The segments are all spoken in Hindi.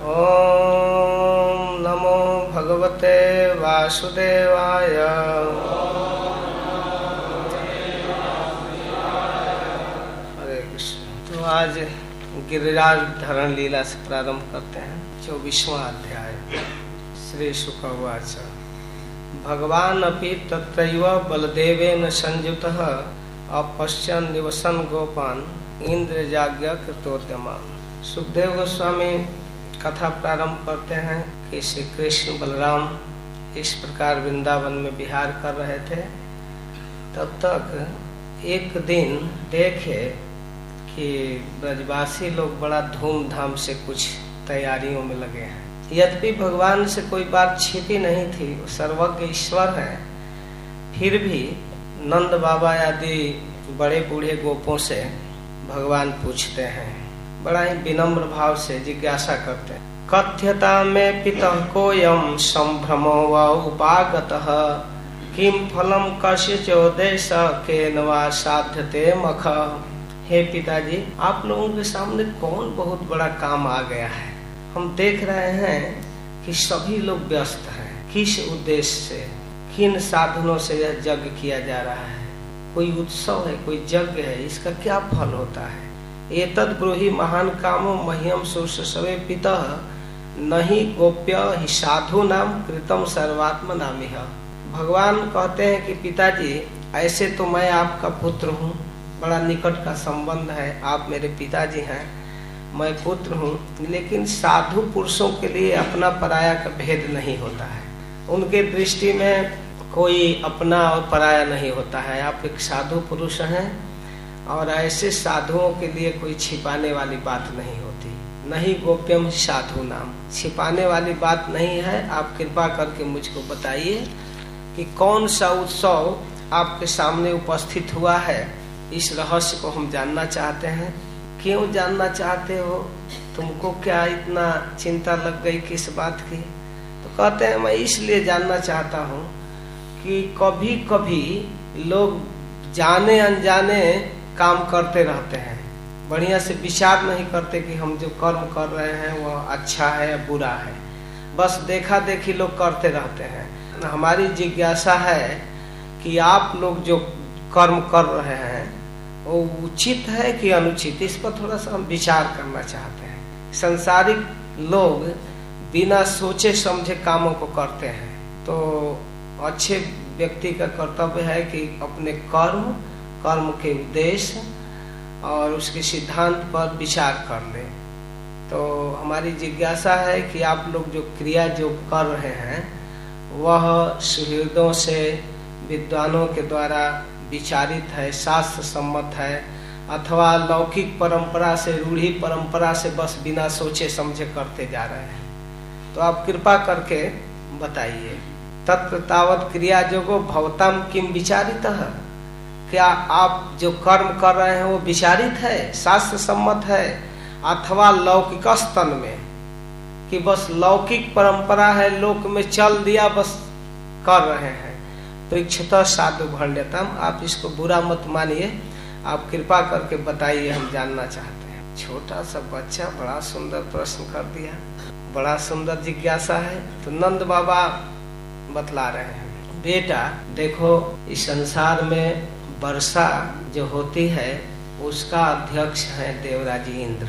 ॐ नमो भगवते वासुदेवाय। हरे कृष्ण। तो आज गिरिराज धरण लीला से प्रारंभ करते हैं, चौबीसवा अध्याय, श्री शुकवाच भगवान अपि तत्रैव बलदेवेन संयुतः अपश्यन निवसन गोपान इंद्र जाज्ञ कृतोद्यमान। सुखदेव गोस्वामी कथा प्रारंभ करते हैं कि श्री कृष्ण बलराम इस प्रकार वृंदावन में विहार कर रहे थे। तब तक एक दिन देखे कि ब्रजवासी लोग बड़ा धूमधाम से कुछ तैयारियों में लगे हैं। यद्यपि भगवान से कोई बात छिपी नहीं थी, वो सर्वज्ञ ईश्वर है, फिर भी नंद बाबा आदि बड़े बूढ़े गोपों से भगवान पूछते हैं। बड़ा ही विनम्र भाव से जिज्ञासा करते हैं। कथ्यता में पिता कोयम संभ्रमो व उपागत। किम फलम कश्य चौदेश के नवा मख। हे पिताजी, आप लोगों के सामने कौन बहुत बड़ा काम आ गया है? हम देख रहे हैं कि सभी लोग व्यस्त हैं। किस उद्देश्य से? किन साधनों से यह यज्ञ किया जा रहा है? कोई उत्सव है, कोई यज्ञ है, इसका क्या फल होता है? एतद ब्रोही महान कामो मह्यम सुरसवे पिता नहीं गोप्य ही साधु नाम कृतम सर्वात्म नामी भगवान कहते हैं कि पिताजी, ऐसे तो मैं आपका पुत्र हूँ, बड़ा निकट का संबंध है, आप मेरे पिताजी हैं, मैं पुत्र हूँ, लेकिन साधु पुरुषों के लिए अपना पराया का भेद नहीं होता है। उनके दृष्टि में कोई अपना और पराया नहीं होता है। आप एक साधु पुरुष हैं और ऐसे साधुओं के लिए कोई छिपाने वाली बात नहीं होती। नहीं गोप्यम साधु नाम। छिपाने वाली बात नहीं है। आप कृपा करके मुझको बताइए कि कौन सा उत्सव आपके सामने उपस्थित हुआ है। इस रहस्य को हम जानना चाहते हैं। क्यों जानना चाहते हो? तुमको क्या इतना चिंता लग गई किस बात की? तो कहते हैं, मैं इसलिए जानना चाहता हूँ कि कभी कभी लोग जाने अनजाने काम करते रहते हैं। बढ़िया से विचार नहीं करते कि हम जो कर्म कर रहे हैं वह अच्छा है या बुरा है। बस देखा देखी लोग करते रहते हैं। हमारी जिज्ञासा है कि आप लोग जो कर्म कर रहे हैं, वो उचित है कि अनुचित? इस पर थोड़ा सा हम विचार करना चाहते हैं। संसारिक लोग बिना सोचे समझे कामों को करते हैं। तो अच्छे व्यक्ति का कर्तव्य है कि अपने कर्म कर्म के उद्देश्य और उसके सिद्धांत पर विचार कर ले। तो हमारी जिज्ञासा है कि आप लोग जो क्रिया जो कर रहे हैं, वह सुहृदों से विद्वानों के द्वारा विचारित है शास्त्र सम्मत है, अथवा लौकिक परंपरा से, रूढ़ी परंपरा से बस बिना सोचे समझे करते जा रहे हैं। तो आप कृपा करके बताइए तत्व क्रिया जोगो भवतम किम विचारित? है क्या आप जो कर्म कर रहे हैं वो विचारित है शास्त्र सम्मत है, अथवा लौकिक स्तन में? कि बस लौकिक परंपरा है, लोक में चल दिया बस कर रहे हैं। तो इच्छत साधु भंडतम आप इसको बुरा मत मानिए। आप कृपा करके बताइए, हम जानना चाहते हैं। छोटा सा बच्चा, बड़ा सुंदर प्रश्न कर दिया। बड़ा सुंदर जिज्ञासा है तो नंद बाबा बतला रहे हैं। बेटा, देखो, इस संसार में वर्षा जो होती है, उसका अध्यक्ष है देवराजी इंद्र।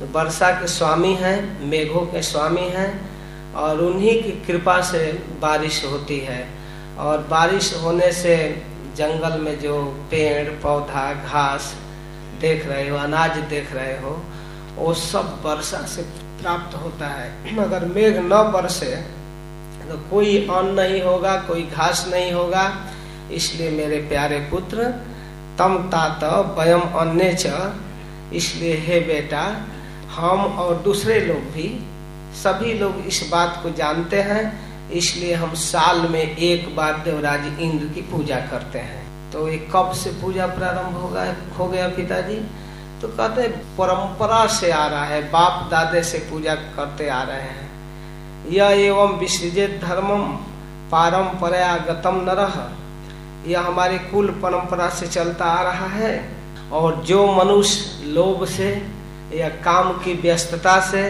तो वर्षा के स्वामी हैं, मेघों के स्वामी हैं, और उन्हीं की कृपा से बारिश होती है। और बारिश होने से जंगल में जो पेड़, पौधा, घास देख रहे हो, अनाज देख रहे हो, वो सब वर्षा से प्राप्त होता है। अगर मेघ न बरसे तो कोई अन्न नहीं होगा, कोई घास नहीं होगा इसलिए मेरे प्यारे पुत्र, तम तात वयम अन्य च। इसलिए हे बेटा, हम और दूसरे लोग भी, सभी लोग इस बात को जानते हैं, इसलिए हम साल में एक बार देवराज इंद्र की पूजा करते हैं। तो ये कब से पूजा प्रारंभ होगा, हो गया पिताजी? तो कहते परंपरा से आ रहा है, बाप दादे से पूजा करते आ रहे हैं। यह एवं विसृजित धर्मम पारंपरा गतम न रहा यह हमारे कुल परंपरा से चलता आ रहा है। और जो मनुष्य लोभ से, या काम की व्यस्तता से,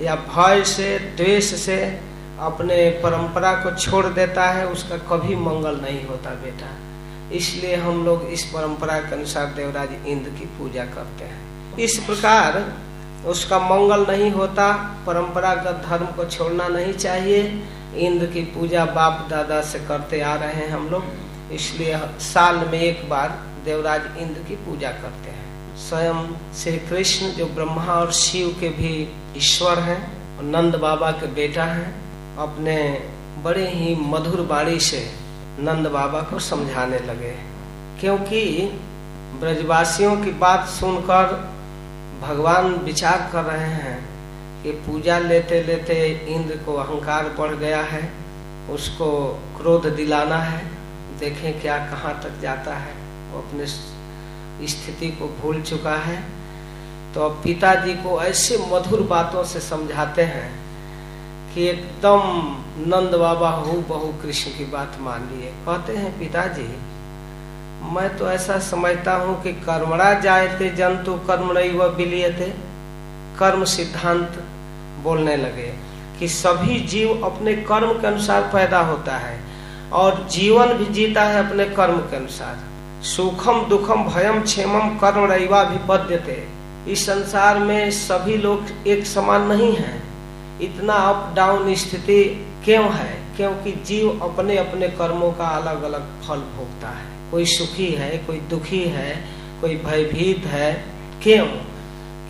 या भय से, द्वेष से अपने परंपरा को छोड़ देता है, उसका कभी मंगल नहीं होता बेटा। इसलिए हम लोग इस परंपरा के अनुसार देवराज इंद्र की पूजा करते हैं। इस प्रकार उसका मंगल नहीं होता परंपरागत धर्म को छोड़ना नहीं चाहिए। इंद्र की पूजा बाप दादा से करते आ रहे हैं हम लोग। इसलिए साल में एक बार देवराज इंद्र की पूजा करते हैं। स्वयं श्री कृष्ण जो ब्रह्मा और शिव के भी ईश्वर हैं और नंद बाबा के बेटा हैं, अपने बड़े ही मधुर बाणी से नंद बाबा को समझाने लगे। क्योंकि ब्रजवासियों की बात सुनकर भगवान विचार कर रहे हैं कि पूजा लेते लेते इंद्र को अहंकार बढ़ गया है, उसको क्रोध दिलाना है। देखें क्या, कहाँ तक जाता है। वो अपने स्थिति को भूल चुका है। तो अब पिताजी को ऐसे मधुर बातों से समझाते हैं कि एकदम नंद बाबा हु बहु कृष्ण की बात मान लिए। कहते हैं, पिताजी, मैं तो ऐसा समझता हूँ कि कर्मणा जायते जंतु कर्म नहीं वह बिलियते। कर्म सिद्धांत बोलने लगे कि सभी जीव अपने कर्म के अनुसार पैदा होता है। और जीवन भी जीता है अपने कर्म के अनुसार। सुखम, दुखम, भयम, क्षेमम, कर्म रईवा भी बद्यते इस संसार में सभी लोग एक समान नहीं है। इतना अप डाउन स्थिति क्यों है? क्योंकि जीव अपने अपने कर्मों का अलग अलग फल भोगता है। कोई सुखी है, कोई दुखी है, कोई भयभीत है। क्यों?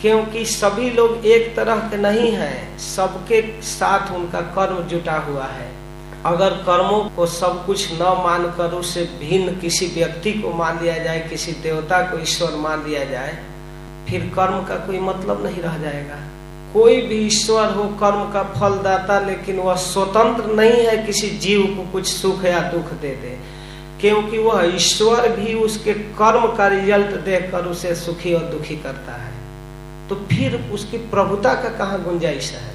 क्योंकि सभी लोग एक तरह के नहीं हैं। सबके साथ उनका कर्म जुटा हुआ है। अगर कर्मों को सब कुछ न मानकर उसे भिन्न किसी व्यक्ति को मान लिया जाए, किसी देवता को ईश्वर मान लिया जाए, फिर कर्म का कोई मतलब नहीं रह जाएगा। कोई भी ईश्वर हो, कर्म का फल दाता लेकिन वह स्वतंत्र नहीं है, किसी जीव को कुछ सुख या दुख दे दे। क्योंकि वह ईश्वर भी उसके कर्म का रिज़ल्ट देखकर उसे सुखी और दुखी करता है। तो फिर उसकी प्रभुता का कहाँ गुंजाइश है?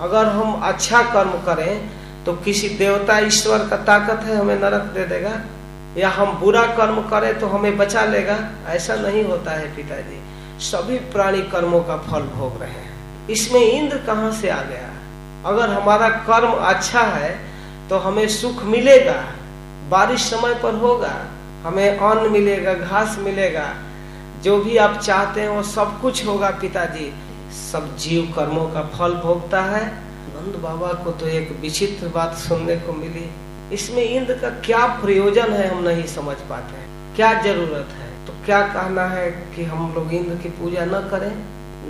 अगर हम अच्छा कर्म करें तो किसी देवता ईश्वर का ताकत है, हमें नरक दे देगा। या हम बुरा कर्म करें तो हमें बचा लेगा। ऐसा नहीं होता है पिताजी। सभी प्राणी कर्मों का फल भोग रहे हैं। इसमें इंद्र कहाँ से आ गया? अगर हमारा कर्म अच्छा है तो हमें सुख मिलेगा। बारिश समय पर होगा। हमें अन्न मिलेगा, घास मिलेगा। जो भी आप चाहते हैं, वो सब कुछ होगा पिताजी। सब जीव कर्मों का फल भोगता है। नंद बाबा को तो एक विचित्र बात सुनने को मिली। इसमें इंद्र का क्या प्रयोजन है हम नहीं समझ पाते हैं। क्या ज़रूरत है? तो क्या कहना है कि हम लोग इंद्र की पूजा न करें?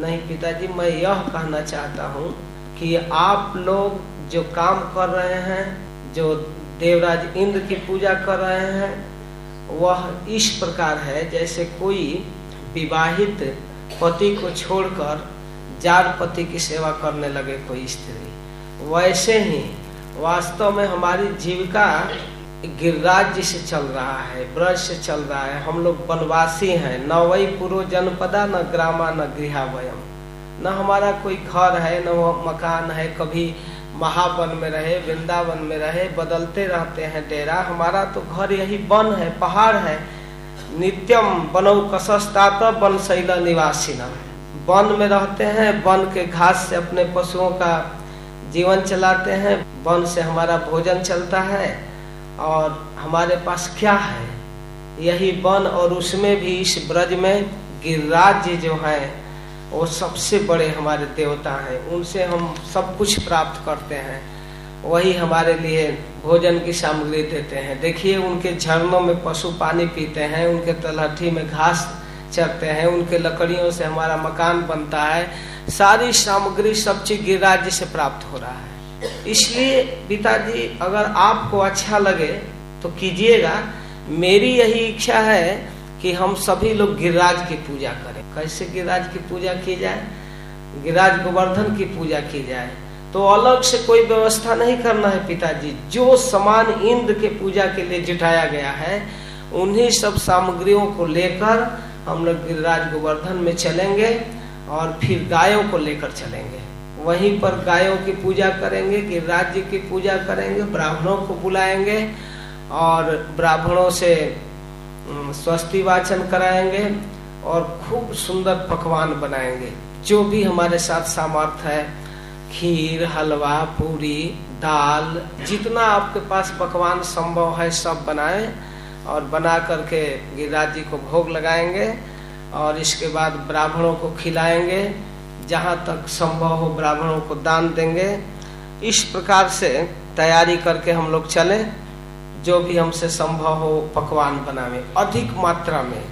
नहीं पिताजी, मैं यह कहना चाहता हूँ कि आप लोग जो काम कर रहे हैं, जो देवराज इंद्र की पूजा कर रहे हैं, वह इस प्रकार है जैसे कोई विवाहित पति को छोड़कर जार पति की सेवा करने लगे कोई स्त्री। वैसे ही वास्तव में हमारी जीविका गिरिराज जी से चल रहा है, ब्रज से चल रहा है। हम लोग वनवासी हैं, न वही पूर्व जनपदा, न ग्रामा, न गृहावयम। न हमारा कोई घर है, न मकान है, कभी महावन में रहे, वृंदावन में रहे, बदलते रहते हैं डेरा। हमारा तो घर यही वन है, पहाड़ है। नित्यम बनो कसस्तात वन शैला निवासी न वन में रहते हैं, वन के घास से अपने पशुओं का जीवन चलाते हैं, वन से हमारा भोजन चलता है और हमारे पास क्या है? यही वन और उसमें भी इस ब्रज में गिरिराज जी जो है, वो सबसे बड़े हमारे देवता हैं। उनसे हम सब कुछ प्राप्त करते हैं। वही हमारे लिए भोजन की सामग्री देते हैं। देखिए, उनके झरनों में पशु पानी पीते हैं, उनके तलहटी में घास चरते हैं, उनके लकड़ियों से हमारा मकान बनता है। सारी सामग्री सब चीज़ गिरिराज से प्राप्त हो रहा है। इसलिए पिताजी, अगर आपको अच्छा लगे तो कीजिएगा। मेरी यही इच्छा है कि हम सभी लोग गिरिराज की पूजा करें। कैसे गिरिराज की पूजा की जाए? गिरिराज गोवर्धन की पूजा की जाए। तो अलग से कोई व्यवस्था नहीं करना है पिताजी। जो समान इंद्र के पूजा के लिए जुटाया गया है, उन्हीं सब सामग्रियों को लेकर हम लोग गिरिराज गोवर्धन में चलेंगे और फिर गायों को लेकर चलेंगे। वहीं पर गायों की पूजा करेंगे गिरिराज जी की पूजा करेंगे, ब्राह्मणों को बुलाएँगे और ब्राह्मणों से स्वस्ति वाचन कराएँगे और खूब सुंदर पकवान बनाएँगे। जो भी हमारे साथ सामर्थ्य है, खीर, हलवा, पूरी, दाल, जितना आपके पास पकवान संभव है, सब बनाए। और बना करके गिरिराज जी को भोग लगाएँगे और इसके बाद ब्राह्मणों को खिलाएँगे। जहाँ तक संभव हो ब्राह्मणों को दान देंगे। इस प्रकार से तैयारी करके हम लोग चले। जो भी हमसे संभव हो पकवान बनावे। अधिक मात्रा में।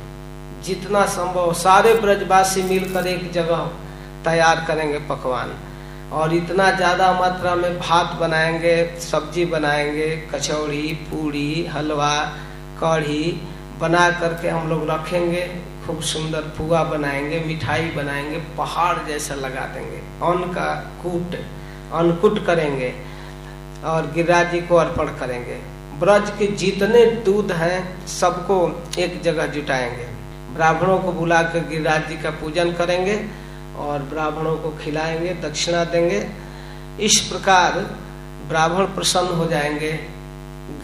जितना संभव सारे ब्रजवासी मिलकर एक जगह तैयार करेंगे पकवान। और इतना ज़्यादा मात्रा में भात बनाएँगे, सब्ज़ी बनाएँगे, कचौड़ी, पूड़ी, हलवा कढ़ी बना करके हम लोग रखेंगे, खूब सुंदर पुआ बनाएँगे, मिठाई बनाएँगे, पहाड़ जैसा लगा देंगे, अन्न का कूट अन्नकूट करेंगे और गिरिराज जी को अर्पण करेंगे। ब्रज के जितने दूध हैं, सबको एक जगह जुटाएँगे। ब्राह्मणों को बुला कर गिरिराज जी का पूजन करेंगे और ब्राह्मणों को खिलाएँगे, दक्षिणा देंगे। इस प्रकार ब्राह्मण प्रसन्न हो जाएँगे।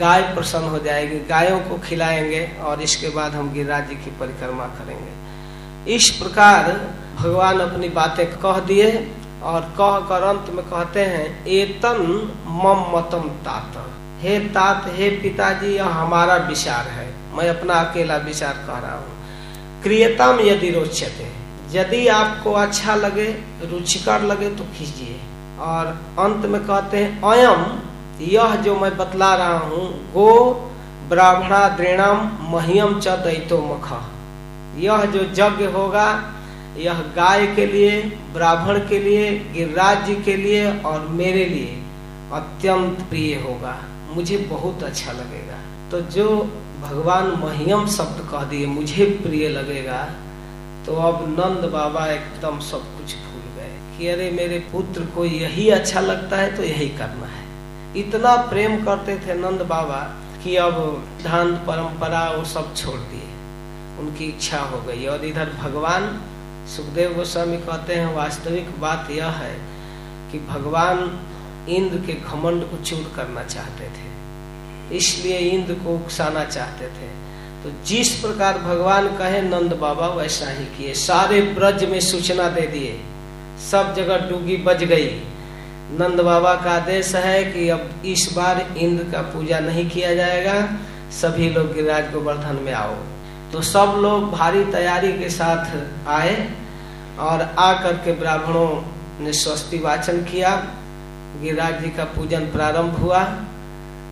गाय प्रसन्न हो जाएगी, गायों को खिलाएँगे और इसके बाद हम गिरिराज जी की परिक्रमा करेंगे। इस प्रकार भगवान अपनी बातें कह दिए और कह कर अंत में कहते हैं, एतन मम मतम तात। हे तात, हे पिताजी, यह हमारा विचार है। मैं अपना अकेला विचार कह रहा हूँ। क्रियतम यदि रोचते। यदि आपको अच्छा लगे, रुचिकर लगे तो कीजिए। और अंत में कहते हैं, अयम यह जो मैं बतला रहा हूँ, गो ब्राह्मणा दृणम महियम च दैतो मख। यह जो यज्ञ होगा, यह गाय के लिए, ब्राह्मण के लिए, गिरिराज जी के लिए और मेरे लिए अत्यंत प्रिय होगा। मुझे बहुत अच्छा लगेगा। तो जो भगवान महियम शब्द कह दिए, मुझे प्रिय लगेगा तो अब नंद बाबा एकदम सब कुछ भूल गए कि अरे मेरे पुत्र को यही अच्छा लगता है तो यही करना है। इतना प्रेम करते थे नंद बाबा कि अब धान, परंपरा वो सब छोड़ दिए। उनकी इच्छा हो गई। और इधर भगवान सुखदेव गोस्वामी कहते हैं, वास्तविक बात यह है कि भगवान इंद्र के घमंड को चूर करना चाहते थे। इसलिए इंद्र को उकसाना चाहते थे। तो जिस प्रकार भगवान कहे, नंद बाबा वैसा ही किए। सारे ब्रज में सूचना दे दिए। सब जगह डूगी बज गई। नंद बाबा का आदेश है कि अब इस बार इंद्र का पूजा नहीं किया जाएगा। सभी लोग गिरिराज गोवर्धन में आओ। तो सब लोग भारी तैयारी के साथ आए और आ करके ब्राह्मणों ने स्वस्ति वाचन किया। गिरिराज जी का पूजन प्रारंभ हुआ।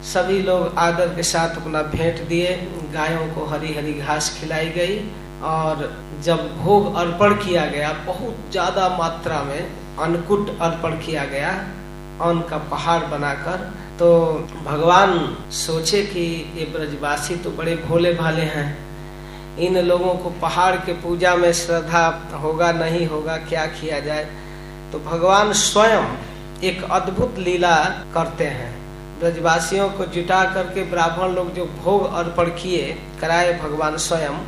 सभी लोग आदर के साथ अपना भेंट दिए। गायों को हरी हरी घास खिलाई गई और जब भोग अर्पण किया गया, बहुत ज़्यादा मात्रा में अन्नकूट अर्पण किया गया, अन्न का पहाड़ बनाकर। तो भगवान सोचे कि ये ब्रजवासी तो बड़े भोले भाले हैं। इन लोगों को पहाड़ के पूजा में श्रद्धा होगा, नहीं होगा, क्या किया जाए? तो भगवान स्वयं एक अद्भुत लीला करते हैं। ब्रजवासियों को जुटा करके ब्राह्मण लोग जो भोग अर्पण किए, कराए भगवान स्वयं।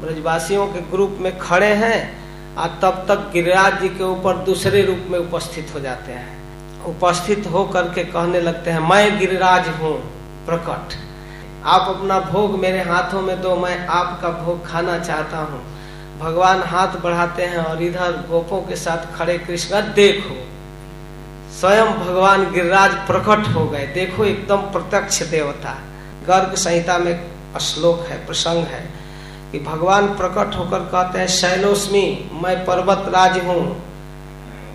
ब्रजवासियों के ग्रुप में खड़े हैं और तब तक गिरिराज जी के ऊपर दूसरे रूप में उपस्थित हो जाते हैं। उपस्थित हो करके कहने लगते हैं, मैं गिरिराज हूँ प्रकट। आप अपना भोग मेरे हाथों में दो, मैं आपका भोग खाना चाहता हूँ। भगवान हाथ बढ़ाते हैं और इधर गोपों के साथ खड़े कृष्ण, देखो, स्वयं भगवान गिरिराज प्रकट हो गए। देखो, एकदम प्रत्यक्ष देवता। गर्ग संहिता में श्लोक है, प्रसंग है। कि भगवान प्रकट होकर कहते हैं, शैलोस्मी, मैं पर्वत राज हूँ।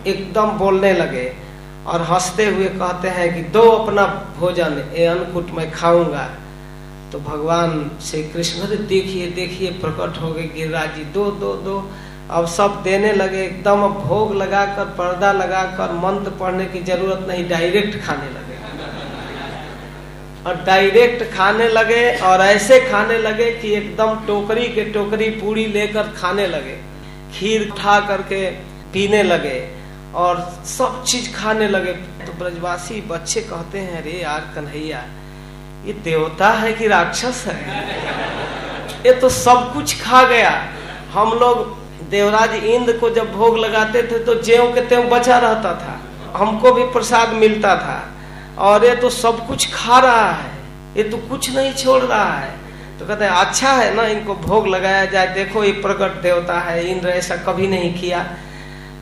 एकदम बोलने लगे और हँसते हुए कहते हैं कि दो अपना भोजन ये अन्नकूट मैं खाऊँगा। तो भगवान श्री कृष्ण देखिए देखिए, प्रकट हो गए गिरिराज जी, दो दो दो। अब सब देने लगे, एकदम भोग लगाकर, पर्दा लगाकर, मंत्र पढ़ने की ज़रूरत नहीं, डायरेक्ट खाने लगे। और डायरेक्ट खाने लगे और ऐसे खाने लगे कि एकदम टोकरी के टोकरी पूरी लेकर खाने लगे, खीर उठा करके पीने लगे और सब चीज़ खाने लगे। तो ब्रजवासी बच्चे कहते हैं, अरे यार कन्हैया, ये देवता है कि राक्षस है? ये तो सब कुछ खा गया। हम लोग देवराज इंद्र को जब भोग लगाते थे तो ज्यो के त्यों बचा रहता था। हमको भी प्रसाद मिलता था। और ये तो सब कुछ खा रहा है, ये तो कुछ नहीं छोड़ रहा है। तो कहते हैं अच्छा है ना, इनको भोग लगाया जाए। देखो, ये प्रकट देवता है इंद्र ऐसा कभी नहीं किया।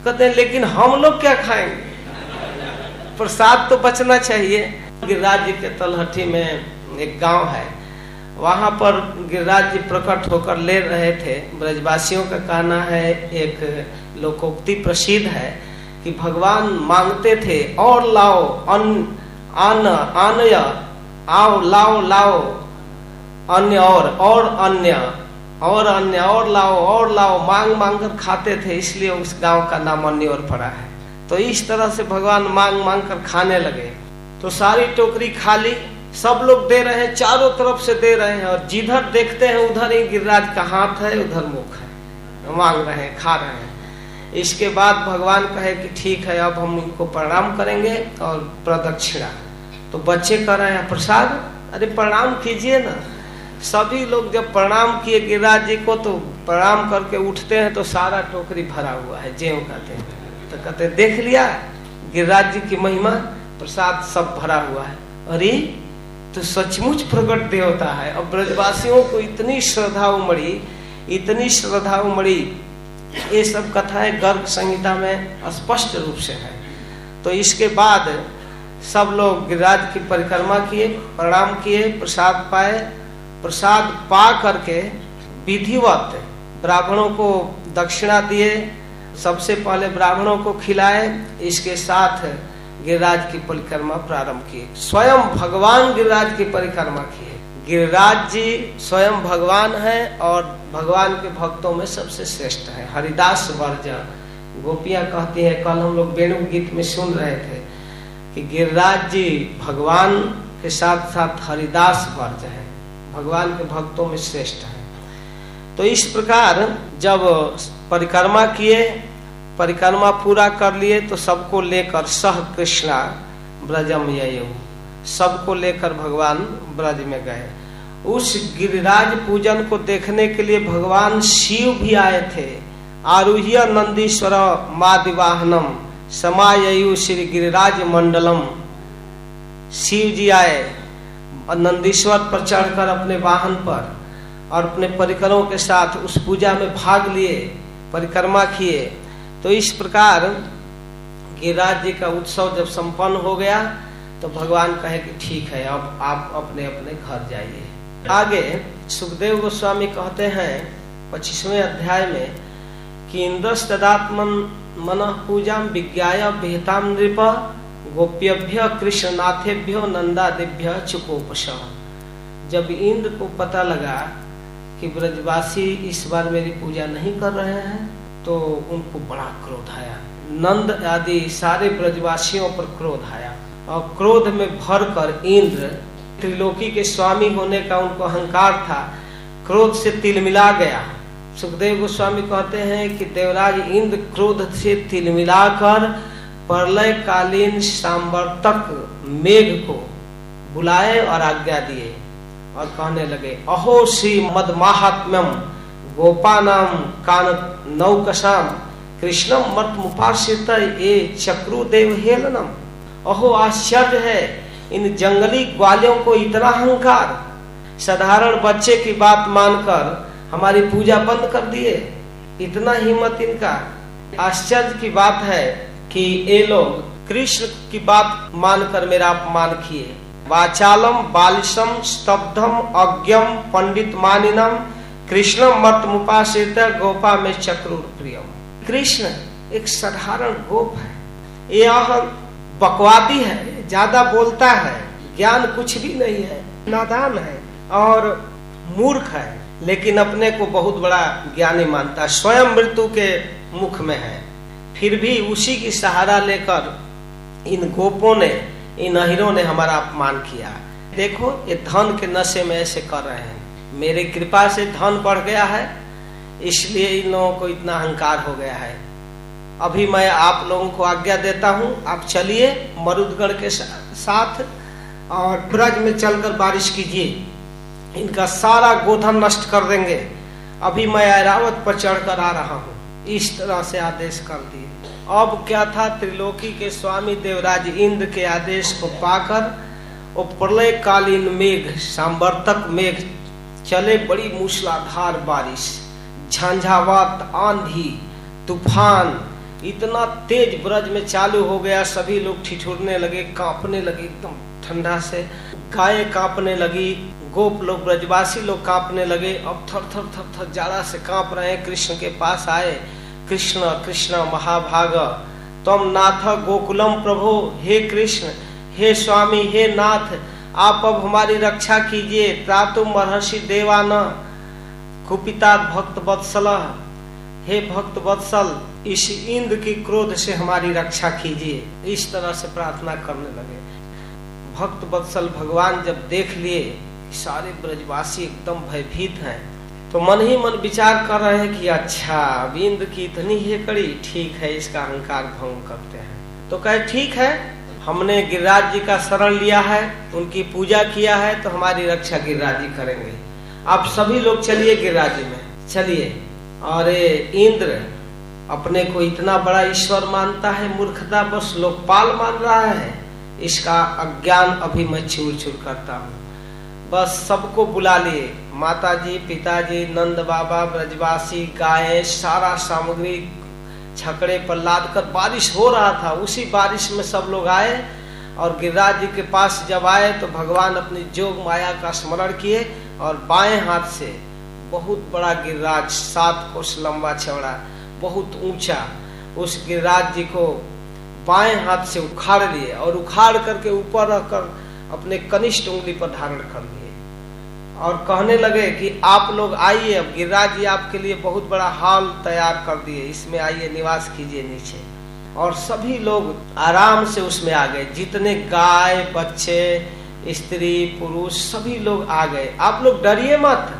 कहते हैं, लेकिन हम लोग क्या खाएँगे? प्रसाद तो बचना चाहिए। गिरिराज जी के तलहटी में एक गाँव है, वहाँ पर गिरिराज जी प्रकट होकर ले रहे थे। ब्रजवासियों का कहना है, एक लोकोक्ति प्रसिद्ध है कि भगवान मांगते थे, और लाओ अन आन, आनय आओ लाओ लाओ अन्य और और अन्य और अन्य, और लाओ और लाओ मांग मांग कर खाते थे, इसलिए उस गाँव का नाम अन्य और पड़ा है। तो इस तरह से भगवान मांग मांग कर खाने लगे। तो सारी टोकरी खाली, सब लोग दे रहे हैं, चारों तरफ़ से दे रहे हैं, और जिधर देखते हैं, उधर ही गिरिराज का हाथ है, उधर मुख है। मांग रहे हैं, खा रहे हैं। इसके बाद भगवान कहे कि ठीक है, अब हम इनको प्रणाम करेंगे और प्रदक्षिणा। तो बच्चे कह रहे हैं, प्रसाद, अरे प्रणाम कीजिए ना। सभी लोग जब प्रणाम किए गिरिराज जी को तो प्रणाम करके उठते हैं तो सारा टोकरी भरा हुआ है, जेव कहते हैं। तो कहते देख लिया, गिरिराज जी की महिमा, प्रसाद सब भरा हुआ है। अरे तो सचमुच प्रकट देवता है। अब ब्रजवासियों को इतनी श्रद्धा उमड़ी, इतनी श्रद्धा उमड़ी, ये सब कथाएँ गर्ग संहिता में स्पष्ट रूप से है। तो इसके बाद सब लोग गिरिराज की परिक्रमा किए, प्रणाम किए, प्रसाद पाए। प्रसाद पा करके विधिवत ब्राह्मणों को दक्षिणा दिए, सबसे पहले ब्राह्मणों को खिलाए, इसके साथ गिरिराज की परिक्रमा प्रारंभ किए। स्वयं भगवान गिरिराज की परिक्रमा किए। गिरिराज जी स्वयं भगवान है और भगवान के भक्तों में सबसे श्रेष्ठ है। हरिदास वर्ज गोपियाँ कहती हैं, कल हम लोग वेणु गीत में सुन रहे थे। कि गिरिराज जी भगवान के साथ साथ हरिदास वर्ज है। भगवान के भक्तों में श्रेष्ठ है। तो इस प्रकार जब परिक्रमा किए, परिक्रमा पूरा कर लिए तो सबको लेकर सह कृष्णा ब्रजम सबको लेकर भगवान ब्रज में गए। उस गिरिराज पूजन को देखने के लिए भगवान शिव भी आए थे। आरूह्य नंदीश्वर मादिवाहनम। समायु श्री गिरिराज मंडलम। शिव जी आए, नंदीश्वर पर चढ़कर अपने वाहन पर और अपने परिकरों के साथ उस पूजा में भाग लिए, परिक्रमा किए। तो इस प्रकार गिरिराज जी का उत्सव जब संपन्न हो गया तो भगवान कहे कि ठीक है, अब आप अपने अपने घर जाइए। आगे सुखदेव गोस्वामी कहते हैं, पच्चीसवें अध्याय में कि इंद्रस्तदात्मन मन पूजा विज्ञा विहताम नृप, गोप्यभ्य कृष्णनाथेभ्यो जब इंद्र को पता लगा कि ब्रजवासी इस बार मेरी पूजा नहीं कर रहे हैं तो उनको बड़ा क्रोध आया। नंद आदि सारे ब्रजवासियों पर क्रोध आया। और क्रोध में भर कर इंद्र त्रिलोकी के स्वामी होने का उनको अहंकार था। क्रोध से तिलमिला गया। सुखदेव गोस्वामी कहते हैं कि देवराज इंद्र क्रोध से तिलमिलाकर प्रलय कालीन सांवर्तक मेघ को बुलाए और आज्ञा दिए और कहने लगे, अहो श्री मद महात्म्यम गोपानाम कान नौकसाम कृष्णम मत मुपासित ये चक्रुदेव हेलनम। अहो आश्चर्य है, इन जंगली ग्वालियों को इतना अहंकार। साधारण बच्चे की बात मानकर हमारी पूजा बंद कर दिए। इतना हिम्मत इनका। आश्चर्य की बात है कि ये लोग कृष्ण की बात मानकर मेरा अपमान किए। वाचालम, बालिशम, स्तब्धम, अज्ञम, पंडित मानिनम कृष्ण मत मुपासित, गोपा में चक्र प्रियम। कृष्ण एक साधारण गोप है। यह बकवादी है, ज़्यादा बोलता है, ज्ञान कुछ भी नहीं है, नादान है और मूर्ख है। लेकिन अपने को बहुत बड़ा ज्ञानी मानता स्वयं मृत्यु के मुख में है। फिर भी उसी की सहारा लेकर इन गोपों ने, इन अहिरों ने हमारा अपमान किया। देखो, ये धन के नशे में ऐसे कर रहे हैं। मेरे कृपा से धन बढ़ गया है, इसलिए इन लोगों को इतना अहंकार हो गया है। अभी मैं आप लोगों को आज्ञा देता हूँ, आप चलिए मरुदगढ़ के साथ और ब्रज में चलकर बारिश कीजिए। इनका सारा गोधन नष्ट कर देंगे। अभी मैं ऐरावत पर चढ़कर आ रहा हूँ। इस तरह से आदेश कर दिए। अब क्या था? त्रिलोकी के स्वामी देवराज इंद्र के आदेश को पाकर वो प्रलय कालीन मेघ, सांवर्तक मेघ, चले बड़ी मूसलाधार बारिश, झंझावात, आंधी, तूफ़ान, इतना तेज ब्रज में चालू हो गया। सभी लोग ठिठुरने लगे, कांपने लगे, एकदम ठंडा से। गाय कांपने लगी गोप लोग, ब्रजवासी लोग कांपने लगे। अब थर थर थर थर ज़्यादा से काँप रहे हैं। कृष्ण के पास आए। कृष्ण कृष्ण, महाभाग। तम नाथ गोकुलम प्रभु, हे कृष्ण, हे स्वामी, हे नाथ, आप अब हमारी रक्षा कीजिए। प्रातु महर्षि देवान, कुपिता भक्त वत्सल। हे भक्त वत्सल, इस इंद्र की क्रोध से हमारी रक्षा कीजिए। इस तरह से प्रार्थना करने लगे। भक्त वत्सल भगवान जब देख लिए सारे ब्रजवासी एकदम भयभीत हैं। तो मन ही मन विचार कर रहे हैं कि अच्छा अब इंद्र की इतनी ही कड़ी, ठीक है, इसका अहंकार भंग करते हैं। तो कहे, ठीक है, हमने गिरिराज जी का शरण लिया है, उनकी पूजा किया है तो हमारी रक्षा गिरिराज जी करेंगे। आप सभी लोग चलिए गिरिराज जी में, चलिए। और इंद्र अपने को इतना बड़ा ईश्वर मानता है, मूर्खता, बस लोकपाल मान रहा है। इसका अज्ञान अभी मैं चूर चूर करता हूँ। बस सबको बुला लिए। माता जी पिताजी, नंद बाबा, ब्रजवासी, गाय, सारा सामग्री, छकड़े पर लाद कर बारिश हो रहा था। उसी बारिश में सब लोग आए और गिरिराज जी के पास जब आए तो भगवान अपनी जोग माया का स्मरण किए और बाएँ हाथ से बहुत बड़ा गिरिराज, सात कोस लंबा चौड़ा, बहुत ऊँचा, उस गिरिराज जी को बाएँ हाथ से उखाड़ लिए और उखाड़ करके ऊपर रखकर अपने कनिष्ठ उंगली पर धारण कर लिए। और कहने लगे कि आप लोग आइए, अब गिरिराज जी आपके लिए बहुत बड़ा हॉल तैयार कर दिए। इसमें आइए, निवास कीजिए नीचे। और सभी लोग आराम से उसमें आ गए। जितने गाय, बच्चे, स्त्री, पुरुष, सभी लोग आ गए। आप लोग डरिए मत।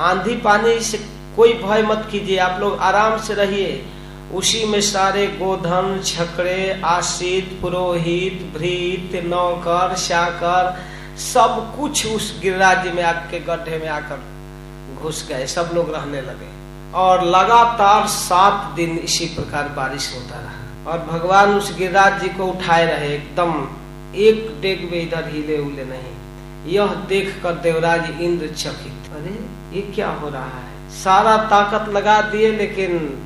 आंधी पानी से कोई भय मत कीजिए। आप लोग आराम से रहिए। उसी में सारे गोधन, छकड़े आश्रित पुरोहित, भृत, नौकर, शाकर, सब कुछ उस गिरिराज में आग के गड्ढे में आकर घुस गए, सब लोग रहने लगे। और लगातार सात दिन इसी प्रकार बारिश होता रहा। और भगवान उस गिरिराज जी को उठाए रहे, एकदम एक डेग में इधर हिले उले नहीं। यह देख कर देवराज इंद्र चकित। अरे, ये क्या हो रहा है? सारा ताकत लगा दिए, लेकिन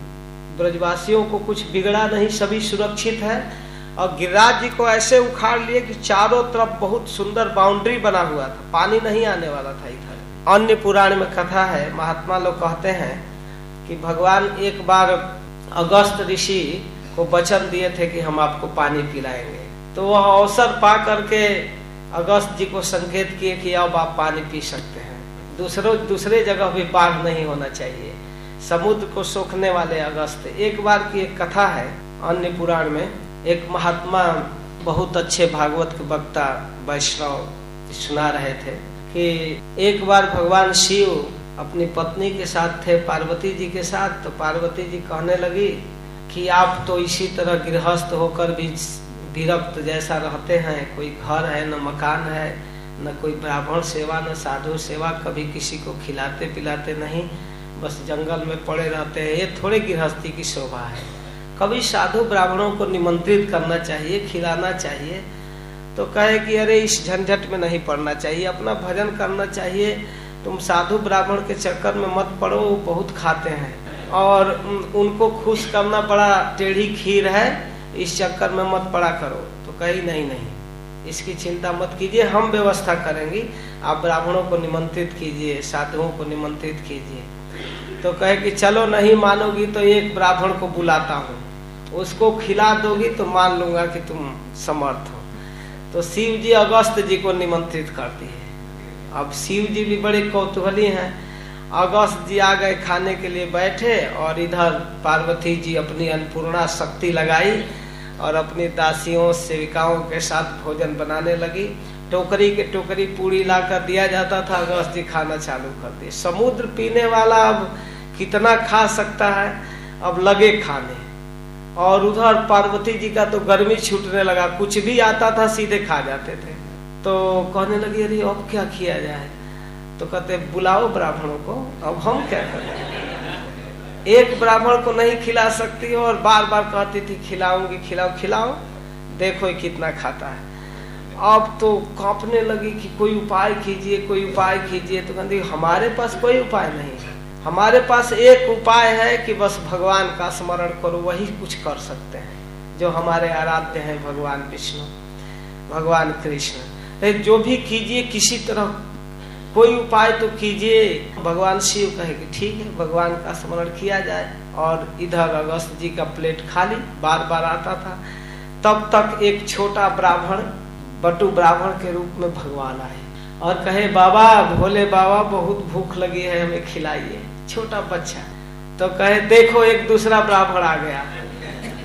ब्रजवासियों को कुछ बिगड़ा नहीं, सभी सुरक्षित है। और गिरिराज जी को ऐसे उखाड़ लिए कि चारों तरफ़ बहुत सुंदर बाउंड्री बना हुआ था। पानी नहीं आने वाला था इधर। अन्य पुराण में कथा है, महात्मा लोग कहते हैं कि भगवान एक बार अगस्त ऋषि को वचन दिए थे कि हम आपको पानी पिलाएँगे। तो वह अवसर पा करके अगस्त जी को संकेत किए कि अब आप पानी पी सकते हैं। दूसरों, दूसरे जगह भी बाढ़ नहीं होना चाहिए। समुद्र को सोखने वाले अगस्त। एक बार की एक कथा है, अन्य पुराण में, एक महात्मा बहुत अच्छे भागवत के वक्ता वैष्णव सुना रहे थे कि एक बार भगवान शिव अपनी पत्नी के साथ थे, पार्वती जी के साथ तो पार्वती जी कहने लगी कि आप तो इसी तरह गृहस्थ होकर भी विरक्त जैसा रहते हैं, कोई घर है, न मकान है, न कोई ब्राह्मण सेवा, न साधु सेवा, कभी किसी को खिलाते पिलाते नहीं। बस जंगल में पड़े रहते हैं। ये थोड़े गृहस्थी की शोभा है। कभी साधु ब्राह्मणों को निमंत्रित करना चाहिए, खिलाना चाहिए तो कहे कि अरे इस झंझट में नहीं पड़ना चाहिए, अपना भजन करना चाहिए। तुम साधु ब्राह्मण के चक्कर में मत पड़ो, वो बहुत खाते हैं। और उनको खुश करना बड़ा टेढ़ी खीर है, इस चक्कर में मत पड़ा करो। तो कही नहीं नहीं। इसकी चिंता मत कीजिए, हम व्यवस्था करेंगे। आप ब्राह्मणों को निमंत्रित कीजिए, साधुओं को निमंत्रित कीजिए। तो कहे कि चलो नहीं मानोगी तो एक ब्राह्मण को बुलाता हूँ। उसको खिला दोगी तो मान लूँगा कि तुम समर्थ हो। तो शिव जी अगस्त जी को निमंत्रित करती है। अब शिव जी भी बड़े कौतूहली हैं। अगस्त जी आ गए खाने के लिए बैठे और इधर पार्वती जी अपनी अन्नपूर्णा शक्ति लगाई और अपनी दासियों, सेविकाओं के साथ भोजन बनाने लगी। टोकरी के टोकरी पूरी लाकर दिया जाता था। अगस्त जी खाना चालू कर दिए। समुद्र पीने वाला अब कितना खा सकता है, अब लगे खाने। और उधर पार्वती जी का तो गर्मी छूटने लगा, कुछ भी आता था सीधे खा जाते थे। तो कहने लगी, अरे, अब क्या किया जाए? तो कहते, बुलाओ ब्राह्मणों को, अब हम क्या करें? एक ब्राह्मण को नहीं खिला सकती और बार बार कहती थी, खिलाऊँगी, खिलाओ खिलाओ, देखो कितना खाता है। अब तो कांपने लगी कि कोई उपाय कीजिए, कोई उपाय कीजिए। तो कहती हमारे पास कोई उपाय नहीं हमारे पास एक उपाय है कि बस भगवान का स्मरण करो, वही कुछ कर सकते हैं। जो हमारे आराध्य हैं, भगवान विष्णु, भगवान कृष्ण। जो भी कीजिए, किसी तरह कोई उपाय तो कीजिए। भगवान शिव कहे कि ठीक है, भगवान का स्मरण किया जाए। और इधर अगस्त जी का प्लेट खाली बार बार आता था। तब तक एक छोटा ब्राह्मण, बटू ब्राह्मण के रूप में भगवान आए। और कहे, बाबा, भोले बाबा, बहुत भूख लगी है, हमें खिलाइए। छोटा बच्चा। तो कहे, देखो, एक दूसरा ब्राह्मण आ गया।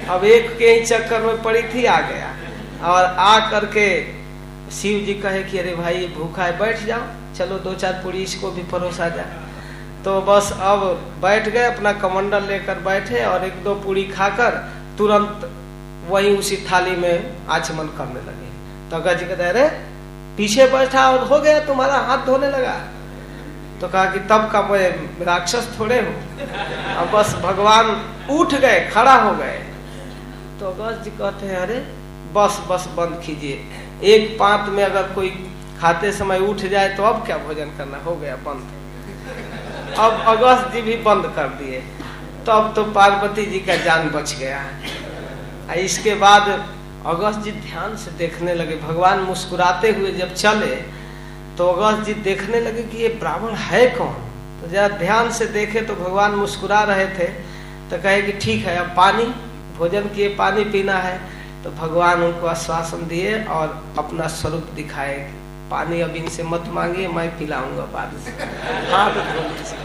अब एक के ही चक्कर में पड़ी थी, आ गया। और आ करके शिव जी कहे कि, अरे भाई, भूखा है, बैठ जाओ। चलो, दो चार पूरी इसको भी परोसा जाए तो बस अब बैठ गए, अपना कमंडल लेकर बैठे और एक दो पूरी खाकर तुरंत वही उसी थाली में आचमन करने लगे। तो गज कहते अरे, पीछे बैठा और हो गया, तुम्हारा हाथ धोने लगा। तो कहा कि तब का मैं राक्षस थोड़े हूँ। अब बस भगवान उठ गए खड़ा हो गए। तो अगस्त जी कहते हैं अरे! बस बस बंद कीजिए। एक पांत में अगर कोई खाते समय उठ जाए तो अब क्या भोजन करना? हो गया बंद। अब अगस्त जी भी बंद कर दिए। तो अब तो पार्वती जी का जान बच गया। है इसके बाद अगस्त जी ध्यान से देखने लगे। भगवान मुस्कुराते हुए जब चले तो अगस्त जी देखने लगे कि ये ब्राह्मण है कौन? तो जरा ध्यान से देखे तो भगवान मुस्कुरा रहे थे तो कहे कि ठीक है, अब पानी, भोजन किए, पानी पीना है। तो भगवान उनको आश्वासन दिए और अपना स्वरूप दिखाए पानी अब इनसे मत मांगिए, मैं पिलाऊँगा बाद से। हाथ से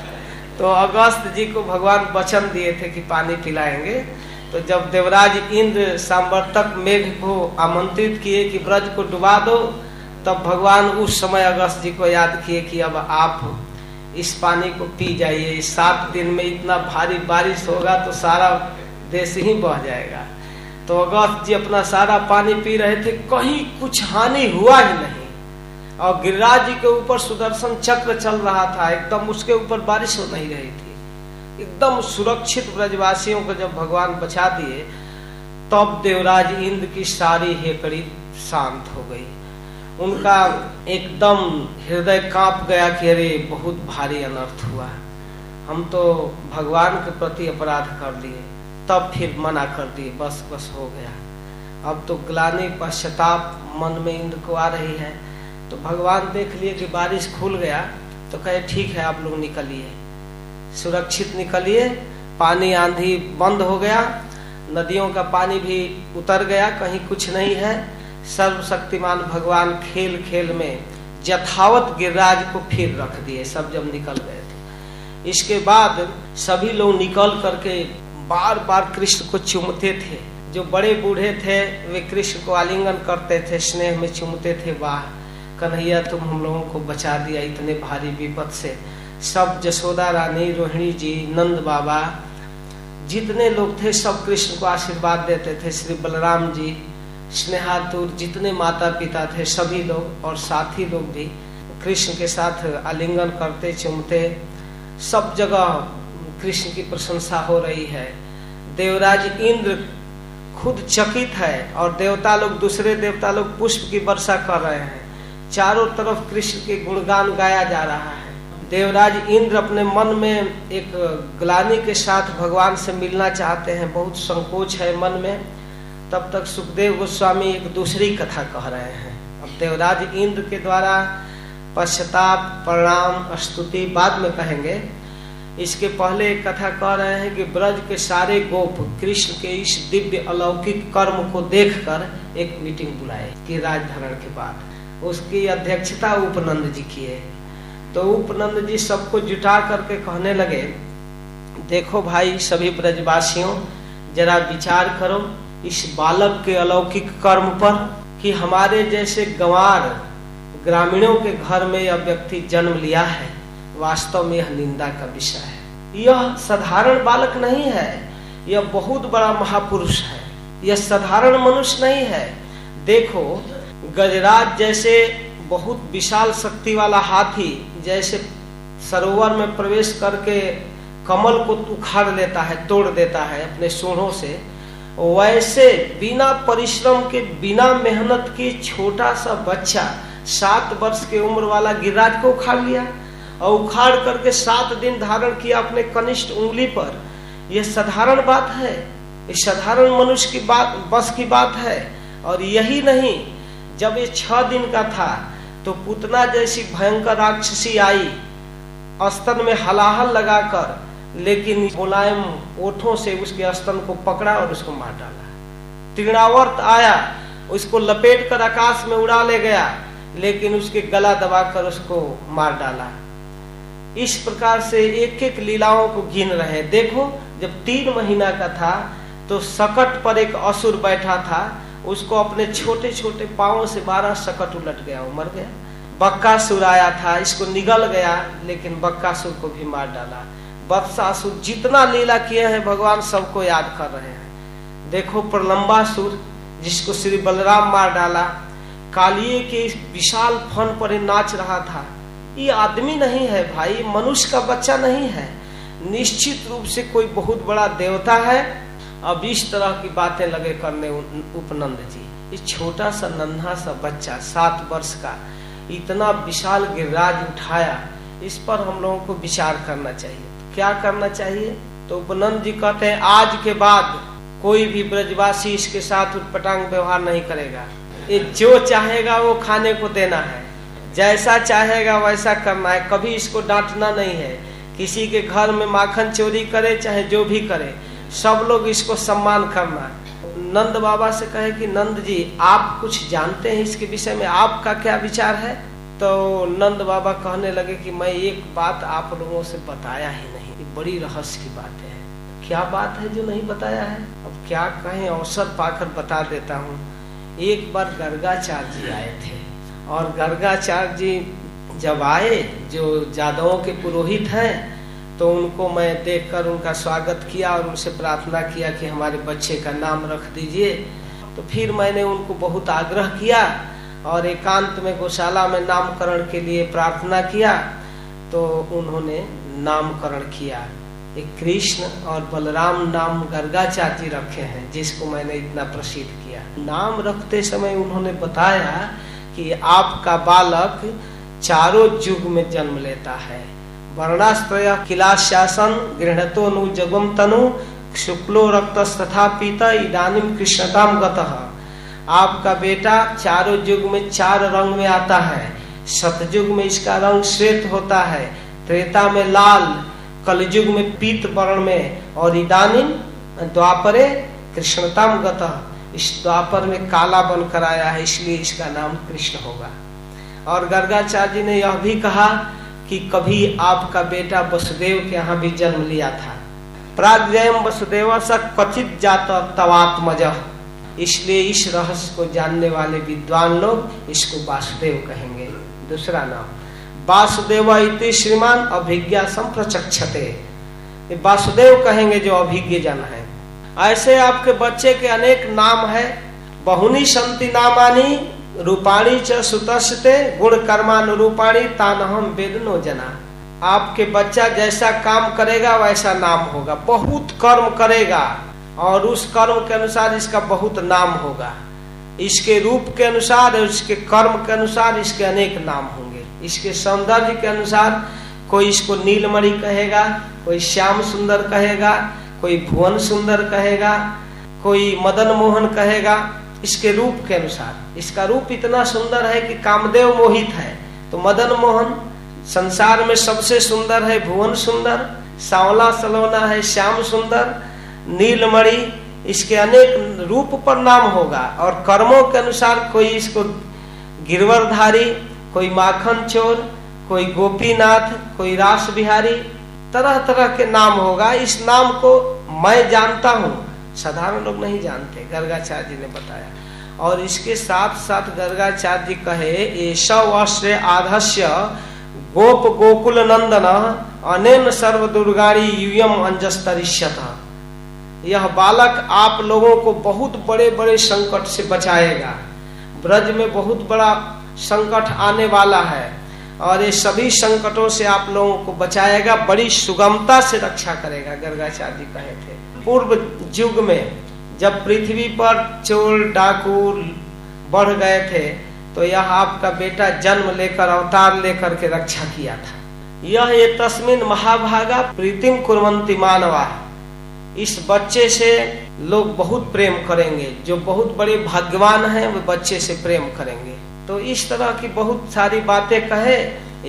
तो अगस्त जी को भगवान वचन दिए थे कि पानी पिलाएँगे। तो जब देवराज इंद्र सांवर्तक मेघ को आमंत्रित किए कि ब्रज को डुबा दो तब भगवान उस समय अगस्त जी को याद किए कि अब आप इस पानी को पी जाइए। सात दिन में इतना भारी बारिश होगा तो सारा देश ही बह जाएगा। तो अगस्त जी अपना सारा पानी पी रहे थे, कहीं कुछ हानि हुआ ही नहीं। और गिरिराज जी के ऊपर सुदर्शन चक्र चल रहा था, एकदम उसके ऊपर बारिश हो नहीं रही थी। एकदम सुरक्षित ब्रजवासियों को जब भगवान बचा दिए, तब देवराज इंद्र की सारी हेकड़ी शांत हो गई। उनका एकदम हृदय काँप गया कि अरे, बहुत भारी अनर्थ हुआ हम तो भगवान के प्रति अपराध कर दिए, तब फिर मना कर दिए, बस बस हो गया। अब तो ग्लानी पश्चाताप मन में इंद्र को आ रही है। तो भगवान देख लिए कि बारिश खुल गया तो कहे, ठीक है, आप लोग निकलिए। सुरक्षित निकलिए, पानी आंधी बंद हो गया, नदियों का पानी भी उतर गया, कहीं कुछ नहीं है। सर्वशक्तिमान भगवान खेल खेल में यथावत गिरिराज को फिर रख दिए, सब जब निकल गए थे। इसके बाद सभी लोग निकल करके बार बार कृष्ण को चुमते थे। जो बड़े बूढ़े थे, वे कृष्ण को आलिंगन करते थे, स्नेह में चुमते थे, वाह, कन्हैया, तुम हम लोगों को बचा दिया इतने भारी विपद से। सब जसोदा रानी, रोहिणी जी, नंद बाबा, जितने लोग थे, सब कृष्ण को आशीर्वाद देते थे। श्री बलराम जी स्नेहातुर जितने माता पिता थे, सभी लोग और साथी लोग भी कृष्ण के साथ आलिंगन करते, चुमते। सब जगह कृष्ण की प्रशंसा हो रही है। देवराज इंद्र खुद चकित है और देवता लोग, दूसरे देवता लोग पुष्प की वर्षा कर रहे हैं। चारों तरफ़ कृष्ण के गुणगान गाया जा रहा है। देवराज इंद्र अपने मन में एक ग्लानी के साथ भगवान से मिलना चाहते हैं। बहुत संकोच है मन में। तब तक सुखदेव गोस्वामी एक दूसरी कथा कह रहे हैं। अब देवराज इंद्र के द्वारा पश्चाताप, प्रणाम, स्तुति बाद में कहेंगे। इसके पहले एक कथा कह रहे हैं कि ब्रज के सारे गोप कृष्ण के इस दिव्य अलौकिक कर्म को देखकर एक मीटिंग बुलाए कि राजधरण के बाद। उसकी अध्यक्षता उपनंद जी की है। तो उपनंद जी सबको जुटा करके कहने लगे, देखो भाई सभी ब्रजवासियों, जरा विचार करो इस बालक के अलौकिक कर्म पर कि हमारे जैसे गंवार ग्रामीणों के घर में यह व्यक्ति जन्म लिया है, वास्तव में यह निंदा का विषय है। यह साधारण बालक नहीं है, यह बहुत बड़ा महापुरुष है। यह साधारण मनुष्य नहीं है। देखो, गजराज जैसे बहुत विशाल शक्ति वाला हाथी जैसे सरोवर में प्रवेश करके कमल को उखाड़ लेता है, तोड़ देता है अपने सूढ़ों से वैसे बिना परिश्रम के, बिना मेहनत के छोटा सा बच्चा सात वर्ष के उम्र वाला गिरिराज को उखाड़ लिया और उखाड़ करके सात दिन धारण किया अपने कनिष्ठ उंगली पर। यह साधारण बात है ये साधारण मनुष्य की बात, बस की बात है। और यही नहीं, जब ये छह दिन का था तो पुतना जैसी भयंकर राक्षसी आई स्तन में हलाहल लगाकर लेकिन मुलायम ओठों से उसके स्तन को पकड़ा और उसको मार डाला। तीर्णावर्त आया, उसको लपेट कर आकाश में उड़ा ले गया, लेकिन उसके गला दबाकर उसको मार डाला। इस प्रकार से एक एक लीलाओं को गिन रहे। देखो, जब तीन महीना का था तो सकट पर एक असुर बैठा था। उसको अपने छोटे छोटे पाओ से बारह सकट उलट गया मर गया। बक्का सुर आया था, इसको निगल गया, लेकिन बक्का सुर को भी मार डाला। बत्सासुर जितना लीला किए हैं, भगवान सबको याद कर रहे हैं। देखो प्रलंबासुर जिसको श्री बलराम मार डाला, कालिए के विशाल फन पर नाच रहा था। ये आदमी नहीं है भाई, मनुष्य का बच्चा नहीं है। निश्चित रूप से कोई बहुत बड़ा देवता है। अब इस तरह की बातें लगे करने उपनंद जी। ये छोटा सा, नन्हा सा बच्चा, सात वर्ष का, इतना विशाल गिरिराज उठाया, इस पर हम लोगों को विचार करना चाहिए। क्या करना चाहिए? तो उपनंद जी कहते हैं, आज के बाद कोई भी ब्रजवासी इसके साथ उटपटांग व्यवहार नहीं करेगा। ये जो चाहेगा वो खाने को देना है। जैसा चाहेगा वैसा करना है। कभी इसको डांटना नहीं है। किसी के घर में माखन चोरी करे, चाहे जो भी करे, सब लोग इसको सम्मान करना है। नंद बाबा से कहे कि, नंद जी, आप कुछ जानते हैं इसके विषय में? आपका क्या विचार है? तो नंद बाबा कहने लगे कि, मैं एक बात आप लोगों से बताया ही बड़ी रहस्य की बात है। क्या बात है जो नहीं बताया है? अब क्या कहें, अवसर पाकर बता देता हूँ। एक बार गर्गाचार्य जी आए थे, और गर्गाचार्य जी जब आए, जो जादवों के पुरोहित हैं तो उनको मैं देखकर उनका स्वागत किया और उनसे प्रार्थना किया कि हमारे बच्चे का नाम रख दीजिए। तो फिर मैंने उनको बहुत आग्रह किया और एकांत में गौशाला में नामकरण के लिए प्रार्थना किया। तो उन्होंने नामकरण किया कृष्ण और बलराम नाम गर्गाचार्य रखे हैं, जिसको मैंने इतना प्रसिद्ध किया। नाम रखते समय उन्होंने बताया कि आपका बालक चारों युग में जन्म लेता है। वर्णाश्रय किलाशासन गृहतो नु जगम तनु शुक्लो रक्त तथा पीता इदानिम कृष्णताम गतः आपका बेटा चारों युग में चार रंग में आता है। सतयुग में इसका रंग श्वेत होता है, त्रेता में लाल, कलयुग में पीत वर्ण में, और इदानिम द्वापरे कृष्णताम गतः। इस द्वापर में काला बनकर आया है, इसलिए इसका नाम कृष्ण होगा। और गर्गाचार्य ने यह भी कहा कि कभी आपका बेटा वसुदेव के यहाँ भी जन्म लिया था। प्राग्जयम वसुदेव स कथित जात तवात्मज। इसलिए इस रहस्य को जानने वाले विद्वान लोग इसको वासुदेव कहेंगे। दूसरा नाम। वासुदेव इति श्रीमान अभिज्ञा संप्रचक्षते। वासुदेव कहेंगे जो अभिज्ञ जन है। ऐसे आपके बच्चे के अनेक नाम है। बहुनी संति नामानी, रूपाणी च सुतस्ते, गुण कर्मानुरूपाणी तानहम वेदनो जना। आपके बच्चा जैसा काम करेगा, वैसा नाम होगा। बहुत कर्म करेगा। और उस कर्म के अनुसार इसका बहुत नाम होगा। इसके रूप के अनुसार और इसके कर्म के अनुसार इसके अनेक नाम होंगे। इसके सौंदर्य के अनुसार कोई इसको नीलमणि कहेगा, कोई श्याम सुंदर कहेगा, कोई भुवन सुंदर कहेगा, कोई मदन मोहन कहेगा, इसके रूप के अनुसार। इसका रूप इतना सुंदर है कि कामदेव मोहित है। तो मदन मोहन संसार में सबसे सुंदर है, भुवन सुंदर, सावला सलोना है, श्याम सुंदर, नीलमणि इसके अनेक रूप पर नाम होगा और कर्मों के अनुसार कोई इसको गिरवरधारी, कोई माखन चोर, कोई गोपीनाथ, कोई रास बिहारी, तरह तरह के नाम होगा। इस नाम को मैं जानता हूँ। साधारण लोग नहीं जानते, गर्गाचार्य जी ने बताया। और इसके साथ साथ गर्गाचार्य जी कहे ऐश्वर्य आधस्य गोप गोकुल नंदन अनेन सर्व दुर्गारी यूयम अंजस्तरिष्यत। यह बालक आप लोगों को बहुत बड़े बड़े संकट से बचाएगा। ब्रज में बहुत बड़ा संकट आने वाला है और ये सभी संकटों से आप लोगों को बचाएगा, बड़ी सुगमता से रक्षा करेगा, गर्गाचार्य जी कहे थे। पूर्व युग में जब पृथ्वी पर चोर डाकू बढ़ गए थे तो यह आपका बेटा जन्म लेकर, अवतार लेकर के रक्षा किया था। यह ये तस्मिन महाभागा प्रीतिम कुरवंती मानवा। इस बच्चे से लोग बहुत प्रेम करेंगे। जो बहुत बड़े भाग्यवान हैं, वो बच्चे से प्रेम करेंगे। तो इस तरह की बहुत सारी बातें कहे,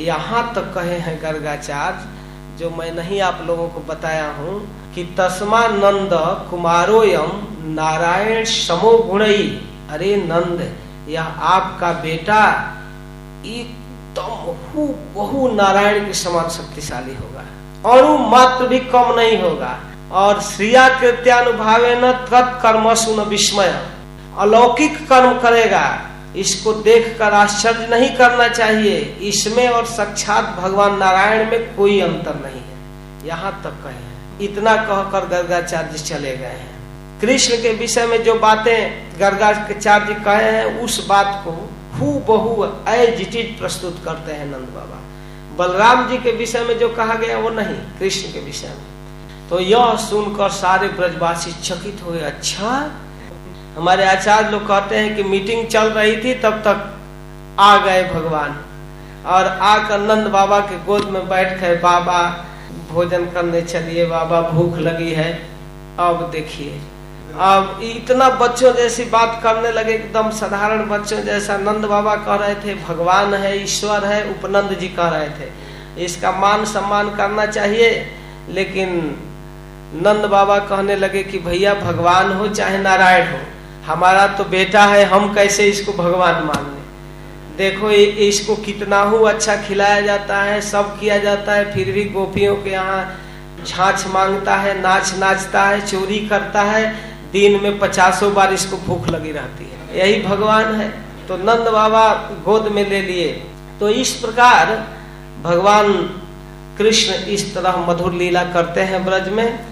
यहाँ तक कहे हैं गर्गाचार्य, जो मैं नहीं आप लोगों को बताया हूँ, कि तस्मा नंद कुमारोयम नारायण समो गुणई अरे नंद, यह आपका बेटा एकदम बहु नारायण के समान शक्तिशाली होगा। और मात्र भी कम नहीं होगा। और श्रिया कृत्यानुभावे न तत्कर्म सुन विस्मय। अलौकिक कर्म करेगा, इसको देखकर आश्चर्य नहीं करना चाहिए। इसमें और साक्षात भगवान नारायण में कोई अंतर नहीं है। यहाँ तक कहे इतना कहकर गर्गाचार्य चले गए हैं। कृष्ण के विषय में जो बातें गर्गाचार्य कहे हैं, उस बात को हु बहु प्रस्तुत करते हैं नंद बाबा। बलराम जी के विषय में जो कहा गया, वो नहीं। कृष्ण के विषय में। तो यह सुनकर सारे ब्रजवासी चकित हुए। अच्छा हमारे आचार्य लोग कहते हैं कि मीटिंग चल रही थी, तब तक आ गए भगवान। और आकर नंद बाबा के गोद में बैठ गए, बाबा, भोजन करने चलिए, बाबा, भूख लगी है, अब देखिए। अब इतना बच्चों जैसी बात करने लगे, एकदम साधारण बच्चों जैसा नंद बाबा कह रहे थे, भगवान है, ईश्वर है, उपनंद जी कह रहे थे। इसका मान सम्मान करना चाहिए, लेकिन नंद बाबा कहने लगे कि भैया, भगवान हो चाहे नारायण हो, हमारा तो बेटा है, हम कैसे इसको भगवान मान ले देखो इसको कितना हो अच्छा खिलाया जाता है, सब किया जाता है, फिर भी गोपियों के यहाँ झांच माँगता है, नाच नाचता है, चोरी करता है, दिन में पचासों बार इसको भूख लगी रहती है। यही भगवान है। तो नंद बाबा गोद में ले लिए। तो इस प्रकार भगवान कृष्ण इस तरह मधुर लीला करते हैं ब्रज में।